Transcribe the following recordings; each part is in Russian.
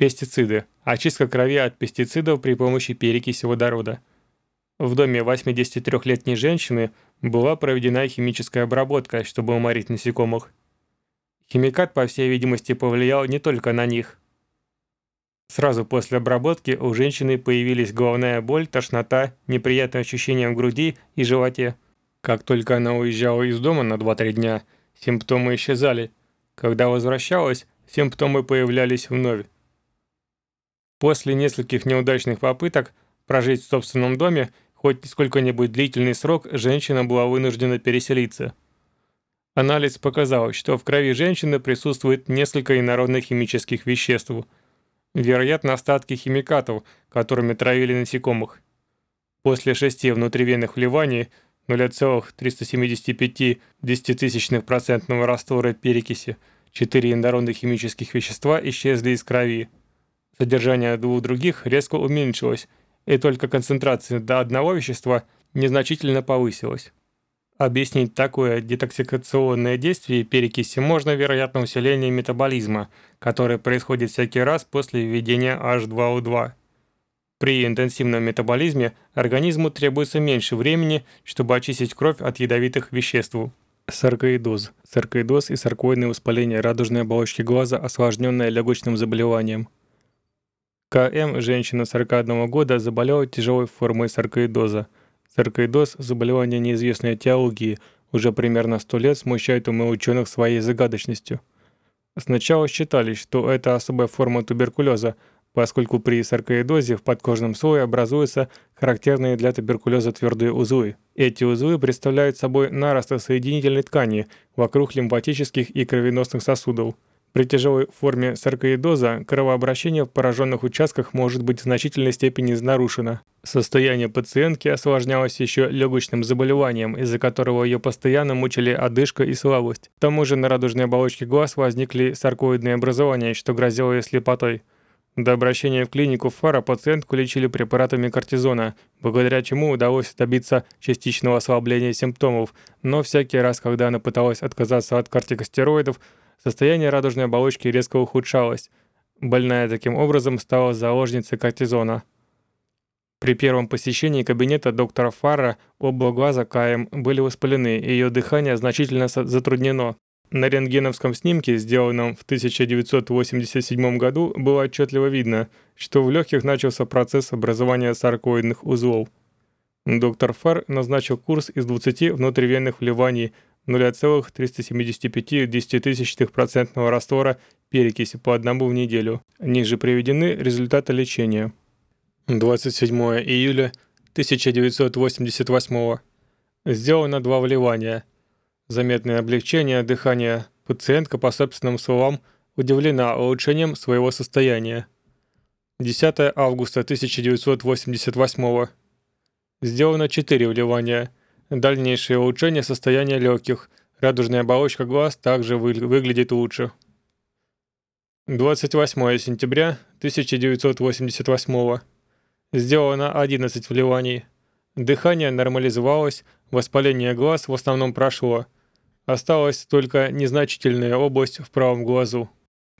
Пестициды. Очистка крови от пестицидов при помощи перекиси водорода. В доме 83-летней женщины была проведена химическая обработка, чтобы уморить насекомых. Химикат, по всей видимости, повлиял не только на них. Сразу после обработки у женщины появились головная боль, тошнота, неприятное ощущение в груди и животе. Как только она уезжала из дома на 2-3 дня, симптомы исчезали. Когда возвращалась, симптомы появлялись вновь. После нескольких неудачных попыток прожить в собственном доме хоть сколько-нибудь длительный срок, женщина была вынуждена переселиться. Анализ показал, что в крови женщины присутствует несколько инородных химических веществ – Вероятно, остатки химикатов, которыми травили насекомых. После шести внутривенных вливаний 0,375 десятитысячных% раствора перекиси 4 эндоронных химических вещества исчезли из крови. Содержание двух других резко уменьшилось, и только концентрация до одного вещества незначительно повысилась. Объяснить такое детоксикационное действие перекиси можно, вероятно, усилением метаболизма, который происходит всякий раз после введения H2O2. При интенсивном метаболизме организму требуется меньше времени, чтобы очистить кровь от ядовитых веществ. Саркоидоз. Саркоидоз и саркоидное воспаление радужной оболочки глаза, осложненное легочным заболеванием. КМ, женщина 41 года, заболела тяжелой формой саркоидоза – Саркоидоз – заболевание неизвестной этиологии, уже примерно 100 лет смущает умы ученых своей загадочностью. Сначала считали, что это особая форма туберкулеза, поскольку при саркоидозе в подкожном слое образуются характерные для туберкулеза твердые узлы. Эти узлы представляют собой наросты соединительной ткани вокруг лимфатических и кровеносных сосудов – при тяжелой форме саркоидоза кровообращение в пораженных участках может быть в значительной степени нарушено. Состояние пациентки осложнялось еще легочным заболеванием, из-за которого ее постоянно мучили одышка и слабость. К тому же на радужной оболочке глаз возникли саркоидные образования, что грозило ей слепотой. До обращения в клинику ФАРа пациентку лечили препаратами кортизона, благодаря чему удалось добиться частичного ослабления симптомов, но всякий раз, когда она пыталась отказаться от кортикостероидов, Состояние радужной оболочки резко ухудшалось. Больная таким образом стала заложницей кортизона. При первом посещении кабинета доктора Фарра оба глаза Каем были воспалены, и ее дыхание значительно затруднено. На рентгеновском снимке, сделанном в 1987 году, было отчетливо видно, что в легких начался процесс образования саркоидных узлов. Доктор Фар назначил курс из 20 внутривенных вливаний – 0,375% раствора перекиси по одному в неделю. Ниже приведены результаты лечения. 27 июля 1988 Сделано два вливания. Заметное облегчение дыхания. Пациентка по собственным словам удивлена улучшением своего состояния. 10 августа 1988 Сделано 4 вливания. Дальнейшее улучшение состояния легких. Радужная оболочка глаз также вы, выглядит лучше. 28 сентября 1988. Сделано 11 вливаний. Дыхание нормализовалось, воспаление глаз в основном прошло. Осталась только незначительная область в правом глазу.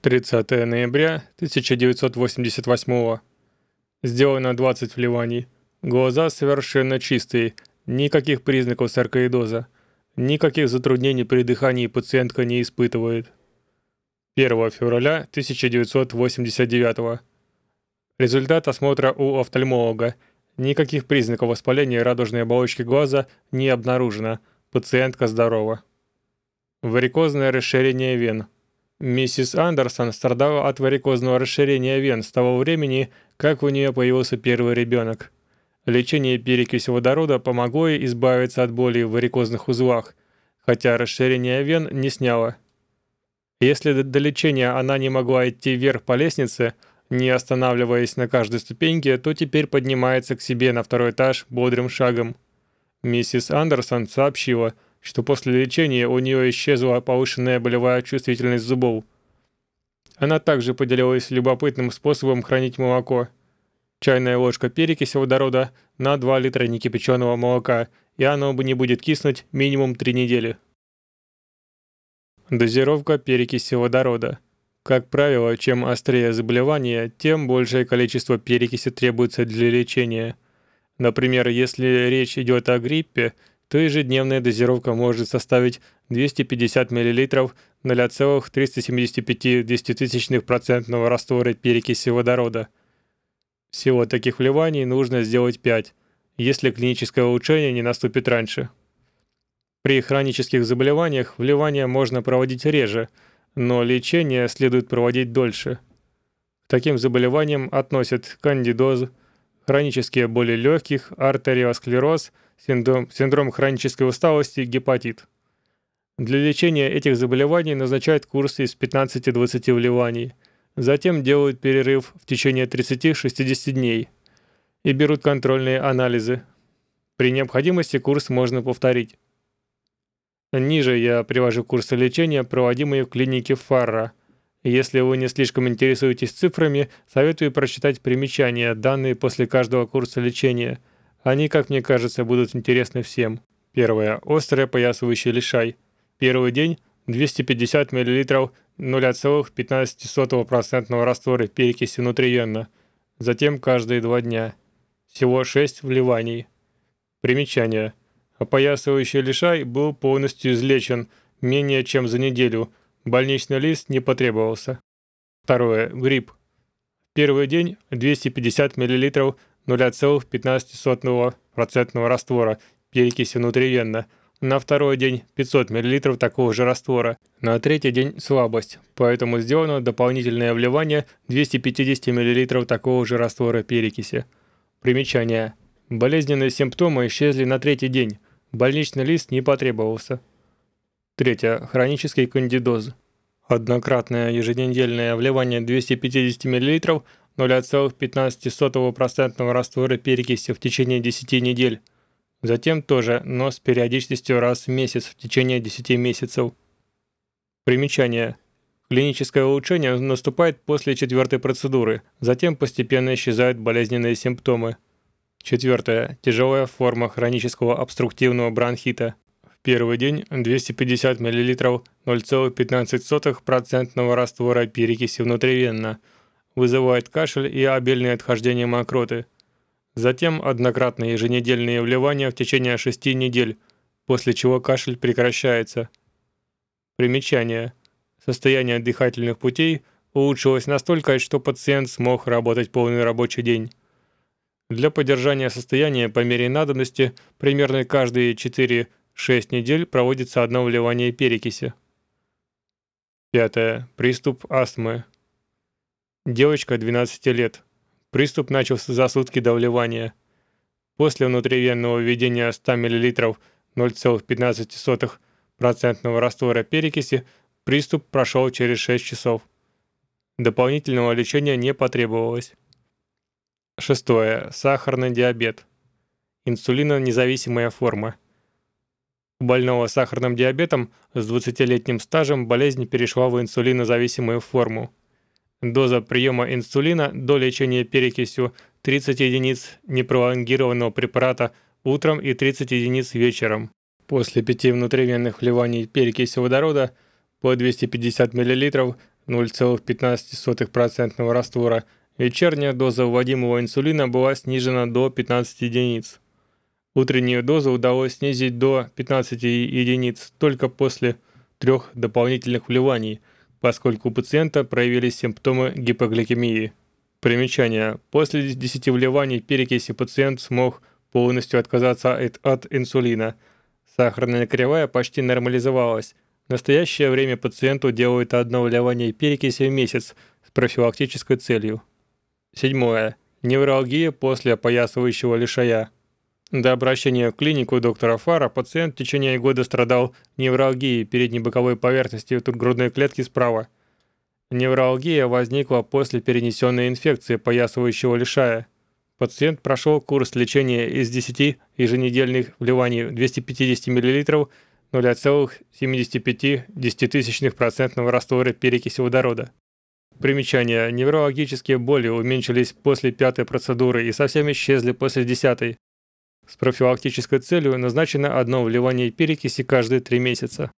30 ноября 1988. Сделано 20 вливаний. Глаза совершенно чистые, Никаких признаков саркоидоза. Никаких затруднений при дыхании пациентка не испытывает. 1 февраля 1989. Результат осмотра у офтальмолога. Никаких признаков воспаления радужной оболочки глаза не обнаружено. Пациентка здорова. Варикозное расширение вен. Миссис Андерсон страдала от варикозного расширения вен с того времени, как у нее появился первый ребенок. Лечение перекиси водорода помогло ей избавиться от боли в варикозных узлах, хотя расширение вен не сняло. Если до лечения она не могла идти вверх по лестнице, не останавливаясь на каждой ступеньке, то теперь поднимается к себе на второй этаж бодрым шагом. Миссис Андерсон сообщила, что после лечения у нее исчезла повышенная болевая чувствительность зубов. Она также поделилась любопытным способом хранить молоко – чайная ложка перекиси водорода на 2 литра некипяченого молока, и оно не будет киснуть минимум 3 недели. Дозировка перекиси водорода. Как правило, чем острее заболевание, тем большее количество перекиси требуется для лечения. Например, если речь идет о гриппе, то ежедневная дозировка может составить 250 мл 0,375% раствора перекиси водорода. Всего таких вливаний нужно сделать 5, если клиническое улучшение не наступит раньше. При хронических заболеваниях вливания можно проводить реже – но лечение следует проводить дольше. К таким заболеваниям относят кандидоз, хронические боли легких, артериосклероз, синдром, синдром хронической усталости, гепатит. Для лечения этих заболеваний назначают курсы из 15-20 вливаний. Затем делают перерыв в течение 30-60 дней и берут контрольные анализы. При необходимости курс можно повторить. Ниже я привожу курсы лечения, проводимые в клинике Фарра. Если вы не слишком интересуетесь цифрами, советую прочитать примечания, данные после каждого курса лечения. Они, как мне кажется, будут интересны всем. Первое. Острый поясывающий лишай. Первый день 250 мл 0,15% раствора перекиси внутривенно. Затем каждые два дня. Всего 6 вливаний. Примечание. Опоясывающий лишай был полностью излечен менее чем за неделю. Больничный лист не потребовался. Второе. Грипп. Первый день 250 мл 0,15% раствора перекиси внутривенно. На второй день 500 мл такого же раствора. На третий день слабость, поэтому сделано дополнительное вливание 250 мл такого же раствора перекиси. Примечание. Болезненные симптомы исчезли на третий день. Больничный лист не потребовался. Третье. Хронический кандидоз. Однократное еженедельное вливание 250 мл 0,15% раствора перекиси в течение 10 недель. Затем тоже, но с периодичностью раз в месяц в течение 10 месяцев. Примечание. Клиническое улучшение наступает после четвертой процедуры, затем постепенно исчезают болезненные симптомы. Четвертое. Тяжелая форма хронического обструктивного бронхита. В первый день 250 мл 0,15% раствора перекиси внутривенно. Вызывает кашель и обильное отхождение мокроты. Затем однократные еженедельные вливания в течение 6 недель, после чего кашель прекращается. Примечание. Состояние дыхательных путей улучшилось настолько, что пациент смог работать полный рабочий день. Для поддержания состояния по мере надобности примерно каждые 4-6 недель проводится одно вливание перекиси. Пятое. Приступ астмы. Девочка 12 лет. Приступ начался за сутки до вливания. После внутривенного введения 100 мл 0,15% раствора перекиси приступ прошел через 6 часов. Дополнительного лечения не потребовалось. Шестое. Сахарный диабет. Инсулинонезависимая форма. У больного сахарным диабетом с 20-летним стажем болезнь перешла в инсулинозависимую форму. Доза приема инсулина до лечения перекисью 30 единиц непролонгированного препарата утром и 30 единиц вечером. После пяти внутривенных вливаний перекиси водорода по 250 мл 0,15% раствора Вечерняя доза вводимого инсулина была снижена до 15 единиц. Утреннюю дозу удалось снизить до 15 единиц только после трех дополнительных вливаний, поскольку у пациента проявились симптомы гипогликемии. Примечание. После 10 вливаний перекиси пациент смог полностью отказаться от, от инсулина. Сахарная кривая почти нормализовалась. В настоящее время пациенту делают одно вливание перекиси в месяц с профилактической целью. Седьмое. Невралгия после опоясывающего лишая. До обращения в клинику доктора Фара пациент в течение года страдал невралгией передней боковой поверхности грудной клетки справа. Невралгия возникла после перенесенной инфекции опоясывающего лишая. Пациент прошел курс лечения из 10 еженедельных вливаний 250 мл 0,75% раствора перекиси водорода. Примечание. Неврологические боли уменьшились после пятой процедуры и совсем исчезли после десятой. С профилактической целью назначено одно вливание перекиси каждые три месяца.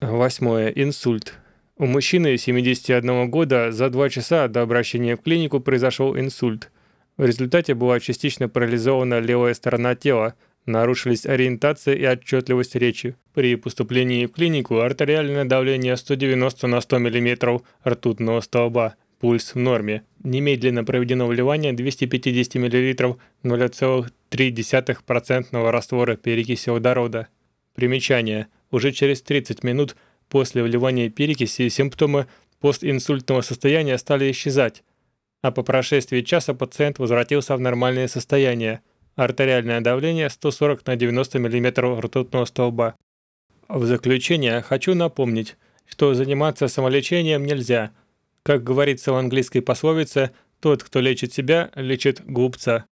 Восьмое. Инсульт. У мужчины 71 года за 2 часа до обращения в клинику произошел инсульт. В результате была частично парализована левая сторона тела, нарушились ориентация и отчетливость речи. При поступлении в клинику артериальное давление 190 на 100 мм ртутного столба, пульс в норме. Немедленно проведено вливание 250 мл 0,3% раствора перекиси водорода. Примечание. Уже через 30 минут после вливания перекиси симптомы постинсультного состояния стали исчезать, а по прошествии часа пациент возвратился в нормальное состояние. Артериальное давление 140 на 90 мм ртутного столба. В заключение хочу напомнить, что заниматься самолечением нельзя. Как говорится в английской пословице, тот, кто лечит себя, лечит глупца.